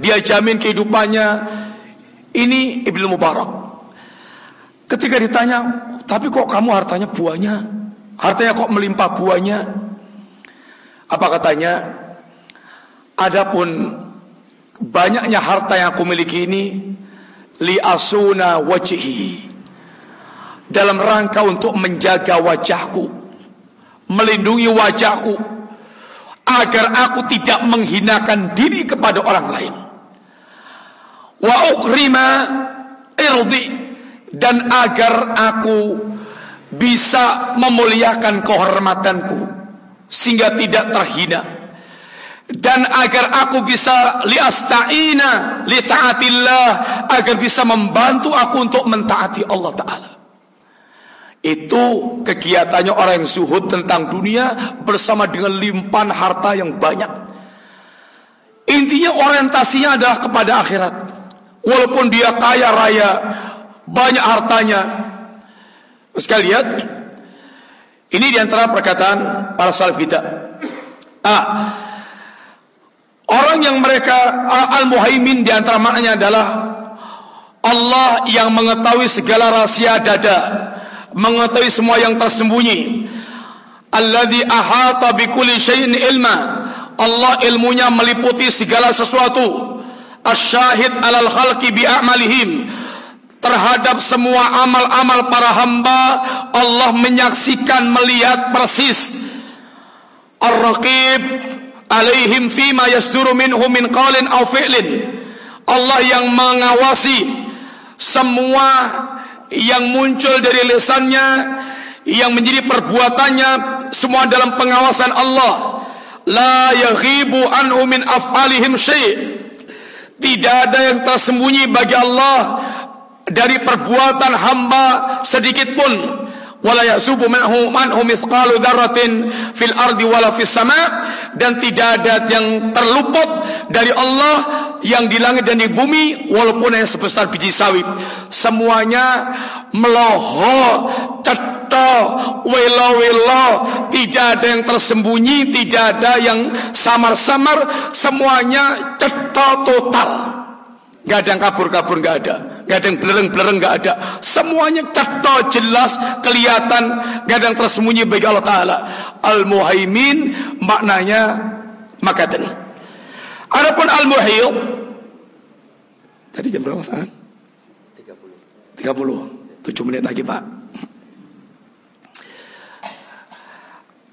Dia jamin kehidupannya. Ini Ibnu Mubarak. Ketika ditanya, tapi kok kamu hartanya buahnya? Hartanya kok melimpah buahnya? Apa katanya? Adapun banyaknya harta yang aku miliki ini li asuna wajhi dalam rangka untuk menjaga wajahku, melindungi wajahku, agar aku tidak menghinakan diri kepada orang lain. Wa ukrima irdi dan agar aku bisa memuliakan kehormatanku sehingga tidak terhina dan agar aku bisa liasta'ina li taatillah agar bisa membantu aku untuk mentaati Allah taala itu kegiatannya orang yang zuhud tentang dunia bersama dengan limpahan harta yang banyak. Intinya orientasinya adalah kepada akhirat. Walaupun dia kaya raya, banyak hartanya. Sekali lihat, ini di antara perkataan para salaf kita. Ah, orang yang mereka al-muhaimin di antara maknanya adalah Allah yang mengetahui segala rahasia dada mengetahui semua yang tersembunyi. Alladzi ahata bikulli syai'in ilma. Allah ilmunya meliputi segala sesuatu. Asyahid alal khalqi bi a'malihim. Terhadap semua amal-amal para hamba Allah menyaksikan melihat persis. Ar-raqib alaihim fima yasduru minhum min qawlin aw fi'lin. Allah yang mengawasi semua yang muncul dari lesannya yang menjadi perbuatannya semua dalam pengawasan Allah. La yaghibu anhu min af'alihim syai' tidak ada yang tersembunyi bagi Allah dari perbuatan hamba sedikit pun. Wala yasubu minhu manhu mithqalu dzarratin fil ardi wala fis sama. Dan tidak ada yang terluput dari Allah yang di langit dan di bumi walaupun yang sebesar biji sawit semuanya meloho cetha welo-welo tidak ada yang tersembunyi tidak ada yang samar-samar semuanya cetha total Gak ada yang kabur-kabur, gak ada. Gak ada yang belereng-belereng, gak ada. Semuanya cerita, jelas, kelihatan. Gak ada yang tersembunyi bagi Allah Ta'ala. Al-Muhaimin maknanya makatan. Adapun Al-Muhil. Tadi jam berapa saat? 30. 30. 7 menit lagi Pak.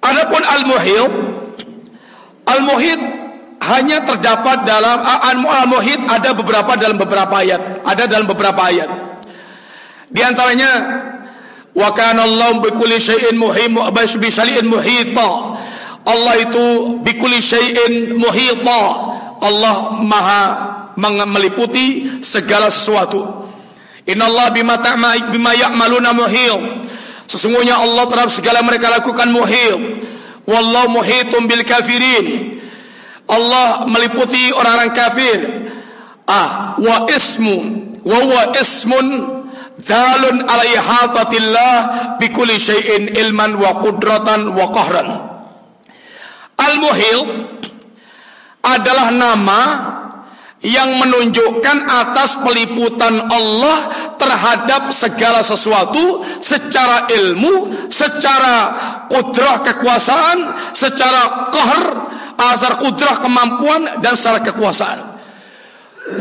Adapun Al-Muhil. Al-Muhid hanya terdapat dalam al-muhid ada beberapa dalam beberapa ayat ada dalam beberapa ayat di antaranya wa kana Allah bi kulli syai'in muhim bi syai'in muhita Allah itu bi kulli syai'in muhita Allah maha meliputi segala sesuatu innallaha bima ta'ma bima ya'maluna muhit sesungguhnya Allah terhadap segala mereka lakukan muhit wallahu muhitum bil kafirin Allah meliputi orang-orang kafir. Ah, wa ismu wa huwa ismun dalun ala ihatatillah bi kulli syai'in ilman wa qudratan wa qahran. Al-Muhil adalah nama yang menunjukkan atas peliputan Allah terhadap segala sesuatu secara ilmu, secara kudrah kekuasaan, secara qahr asar kudrah kemampuan dan secara kekuasaan.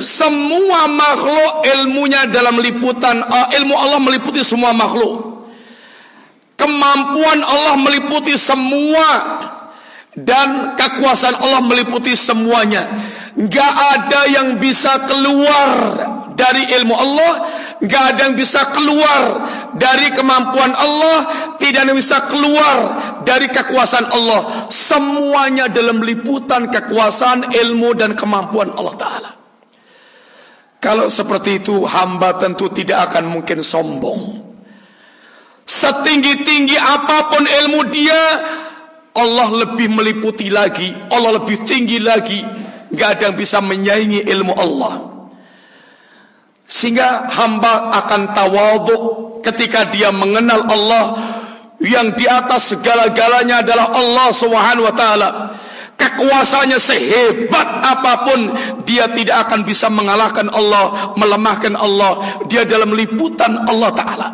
Semua makhluk ilmunya dalam liputan uh, ilmu Allah meliputi semua makhluk. Kemampuan Allah meliputi semua dan kekuasaan Allah meliputi semuanya. Enggak ada yang bisa keluar dari ilmu Allah, enggak ada yang bisa keluar dari kemampuan Allah, tidak ada yang bisa keluar dari kekuasaan Allah. Semuanya dalam liputan kekuasaan, ilmu dan kemampuan Allah Ta'ala. Kalau seperti itu, hamba tentu tidak akan mungkin sombong. Setinggi-tinggi apapun ilmu dia, Allah lebih meliputi lagi. Allah lebih tinggi lagi. Tidak ada yang bisa menyaingi ilmu Allah. Sehingga hamba akan tawaduk ketika dia mengenal Allah yang di atas segala-galanya adalah Allah Subhanahu wa taala. Kekuasaannya sehebat apapun dia tidak akan bisa mengalahkan Allah, melemahkan Allah. Dia dalam liputan Allah taala.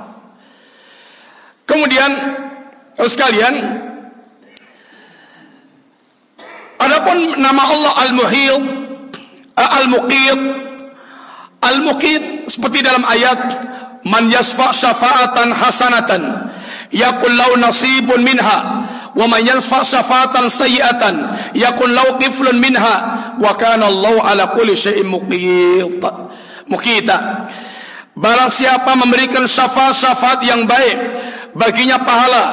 Kemudian sekalian adapun nama Allah Al-Muhit Al-Muqit. Al-Muqit seperti dalam ayat man yasfa syafa'atan hasanatan yakul lau nasibun minha wa man yasfa syafa'atan sayyi'atan yakul lau qiflun minha wa kana Allah ala kulli syai'in muqit. Muqita. Barang siapa memberikan syafaat-syafaat yang baik baginya pahala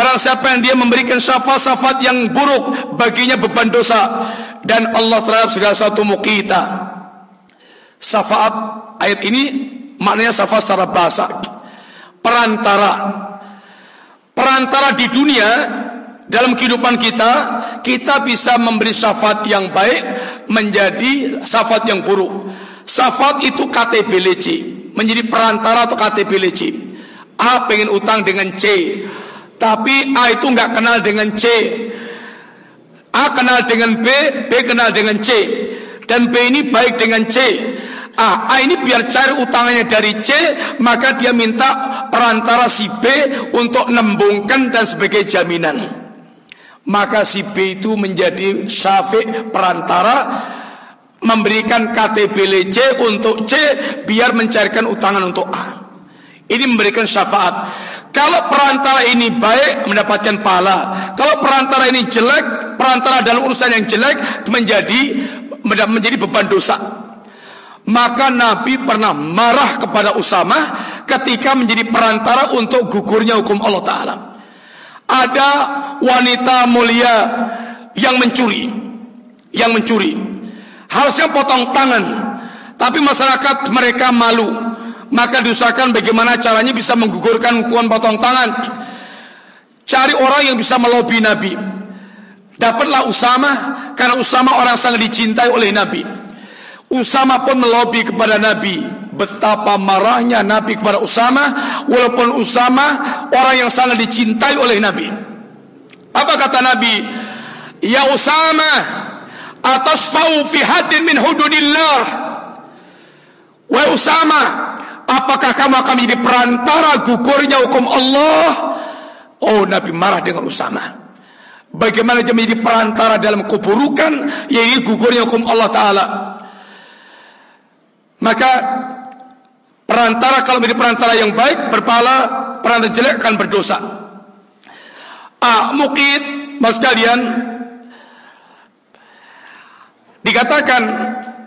barang siapa yang dia memberikan syafaat-syafaat yang buruk baginya beban dosa. Dan Allah terhadap segala satu muqita. Syafaat ayat ini maknanya syafaat secara bahasa. Perantara. Perantara di dunia dalam kehidupan kita kita bisa memberi syafaat yang baik menjadi syafaat yang buruk. Syafaat itu KTP LC menjadi perantara atau KTP LC A pengen utang dengan C tapi A itu enggak kenal dengan C A kenal dengan B B kenal dengan C dan B ini baik dengan C A, A ini biar cari utangnya dari C, maka dia minta perantara si B untuk nembungkan dan sebagai jaminan. Maka si B itu menjadi syafiq perantara memberikan KTP C untuk C biar mencarikan utangan untuk A. Ini memberikan syafaat. Kalau perantara ini baik mendapatkan pahala. Kalau perantara ini jelek, perantara dalam urusan yang jelek menjadi menjadi beban dosa. Maka Nabi pernah marah kepada Usama ketika menjadi perantara untuk gugurnya hukum Allah Ta'ala. Ada wanita mulia yang mencuri. Yang mencuri. Harusnya potong tangan. Tapi masyarakat mereka malu. Maka diusahakan bagaimana caranya bisa menggugurkan hukuman potong tangan. Cari orang yang bisa melobi Nabi. Dapatlah Usama karena Usama orang sangat dicintai oleh Nabi. Usama pun melobi kepada Nabi. Betapa marahnya Nabi kepada Usama walaupun Usama orang yang sangat dicintai oleh Nabi. Apa kata Nabi? Ya Usama, atasfau fi hadin min hududillah. Wa Usama, apakah kamu akan menjadi perantara gugurnya hukum Allah? Oh, Nabi marah dengan Usama. Bagaimana dia menjadi perantara dalam keburukan yaitu gugurnya hukum Allah Taala? Maka perantara kalau menjadi perantara yang baik berpahala, perantara jelek akan berdosa. Ah, mukid, mas kalian dikatakan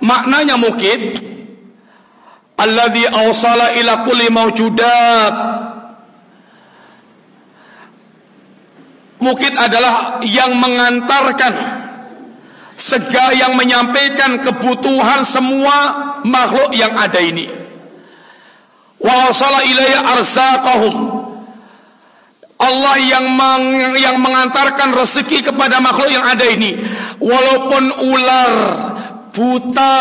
maknanya mukid alladhi awsala ila kulli mawjudat. Mukid adalah yang mengantarkan segala yang menyampaikan kebutuhan semua makhluk yang ada ini. Wa awsala ilayya arzaqahum. Allah yang meng, yang mengantarkan rezeki kepada makhluk yang ada ini. Walaupun ular buta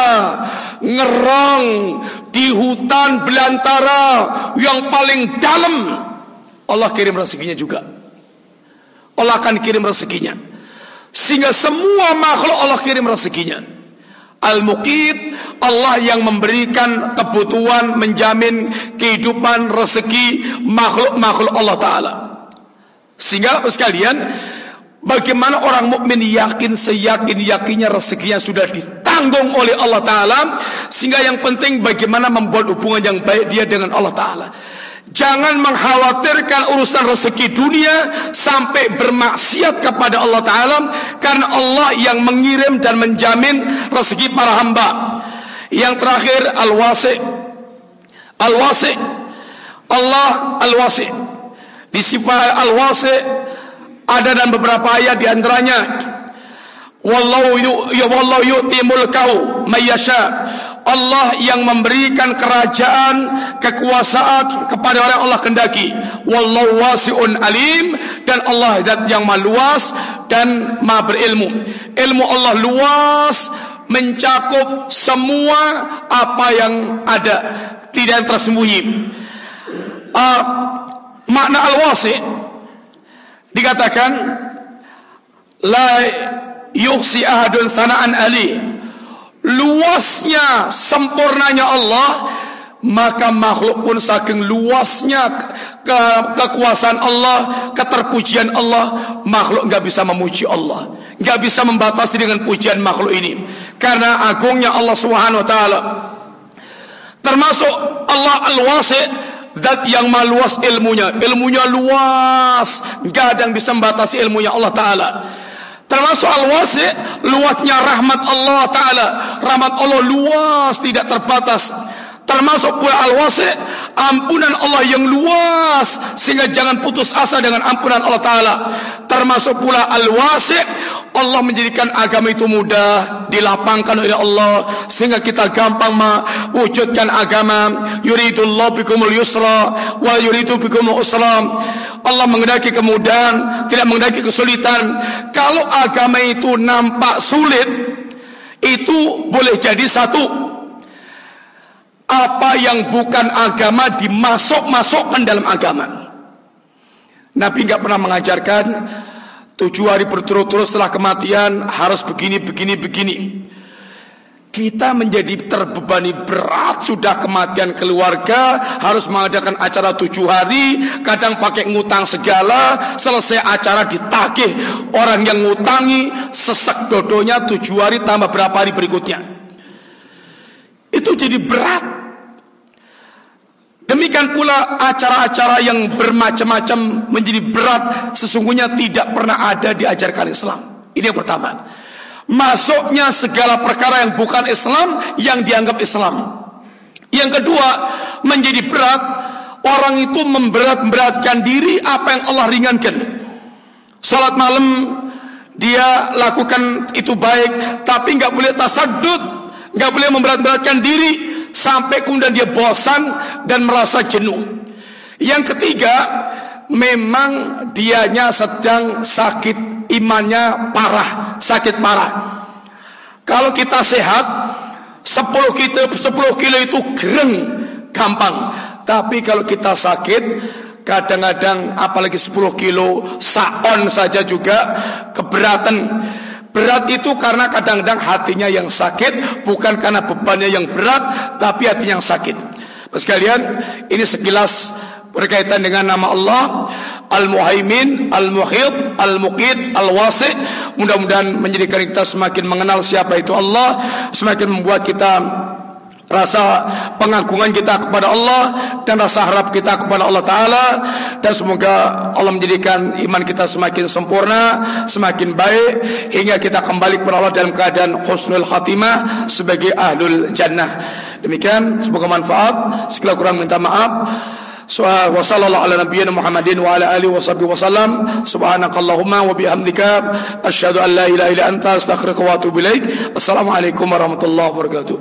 ngerong di hutan belantara yang paling dalam. Allah kirim rezekinya juga. Allah akan kirim rezekinya. Sehingga semua makhluk Allah kirim rezekinya. Al-Muqid Allah yang memberikan kebutuhan menjamin kehidupan rezeki makhluk-makhluk Allah Ta'ala. Sehingga sekalian Bagaimana orang mukmin yakin seyakin yakinnya rezekinya sudah ditanggung oleh Allah Taala, sehingga yang penting bagaimana membuat hubungan yang baik dia dengan Allah Taala. Jangan mengkhawatirkan urusan rezeki dunia sampai bermaksiat kepada Allah Taala, karena Allah yang mengirim dan menjamin rezeki para hamba. Yang terakhir al-wasi, al-wasi, Allah al-wasi. Disifat al-wasi ada dalam beberapa ayat di antaranya wallahu ya wallahu yu'ti mulkahu may Allah yang memberikan kerajaan kekuasaan kepada orang Allah kendaki wallahu wasi'un alim dan Allah zat yang maha luas dan maha berilmu. Ilmu Allah luas mencakup semua apa yang ada. Tidak tersembunyi. Uh, makna al-wasi' dikatakan la yuhsi ahadun sanaan ali. Luasnya sempurnanya Allah maka makhluk pun saking luasnya ke kekuasaan Allah keterpujian Allah makhluk enggak bisa memuji Allah. Enggak bisa membatasi dengan pujian makhluk ini. Karena agungnya Allah Subhanahu wa taala. Termasuk Allah al-wasi' Zat yang maha luas ilmunya. Ilmunya luas. Tidak ada yang bisa membatasi ilmunya Allah Ta'ala Termasuk al-wasi Luasnya rahmat Allah Ta'ala. Rahmat Allah luas Tidak terbatas Termasuk pula al-wasi Ampunan Allah yang luas Sehingga jangan putus asa dengan ampunan Allah Ta'ala. Termasuk pula al-wasi Allah menjadikan agama itu mudah dilapangkan oleh Allah sehingga kita gampang mewujudkan agama. Yuridullahu bikumul yusra wa yuridu bikumul usra. Allah mengendaki kemudahan tidak mengendaki kesulitan. Kalau agama itu nampak sulit itu boleh jadi satu apa yang bukan agama dimasuk-masukkan dalam agama. Nabi enggak pernah mengajarkan Tujuh hari berturut-turut setelah kematian harus begini, begini, begini. Kita menjadi terbebani berat sudah kematian keluarga harus mengadakan acara tujuh hari kadang pakai ngutang segala selesai acara ditagih. Orang yang ngutangi sesak dodonya tujuh hari tambah berapa hari berikutnya itu jadi berat Demikian pula acara-acara yang bermacam-macam menjadi berat sesungguhnya tidak pernah ada diajarkan Islam. Ini yang pertama. Masuknya segala perkara yang bukan Islam yang dianggap Islam. Yang kedua, menjadi berat orang itu memberat-beratkan diri apa yang Allah ringankan. Salat malam dia lakukan itu baik tapi enggak boleh tasaddud, enggak boleh memberat-beratkan diri sampai kemudian dia bosan dan merasa jenuh. Yang ketiga, memang dianya sedang sakit imannya parah, sakit parah. Kalau kita sehat, 10 kilo 10 kilo itu gereng, gampang. Tapi kalau kita sakit, kadang-kadang apalagi 10 kilo saon saja juga keberatan. Berat itu karena kadang-kadang hatinya yang sakit, bukan karena bebannya yang berat, tapi hatinya yang sakit. Sekalian, ini sekilas berkaitan dengan nama Allah Al-Muhaimin, Al-Muhid, Al-Muqid, Al-Wasi' mudah-mudahan menjadikan kita semakin mengenal siapa itu Allah, semakin membuat kita rasa pengagungan kita kepada Allah dan rasa harap kita kepada Allah Ta'ala. Dan semoga Allah menjadikan iman kita semakin sempurna semakin baik hingga kita kembali kepada Allah dalam keadaan khusnul khatimah sebagai ahlul jannah. Demikian semoga manfaat. Sekali kurang minta maaf. Sallallahu ala nabiyyina Muhammadin wa ala alihi washabihi wasallam subhanakallahumma wa bihamdika. Asyhadu an la ilaha illa anta astaghfiruka wa atubu ilaik. Assalamu alaikum warahmatullahi wabarakatuh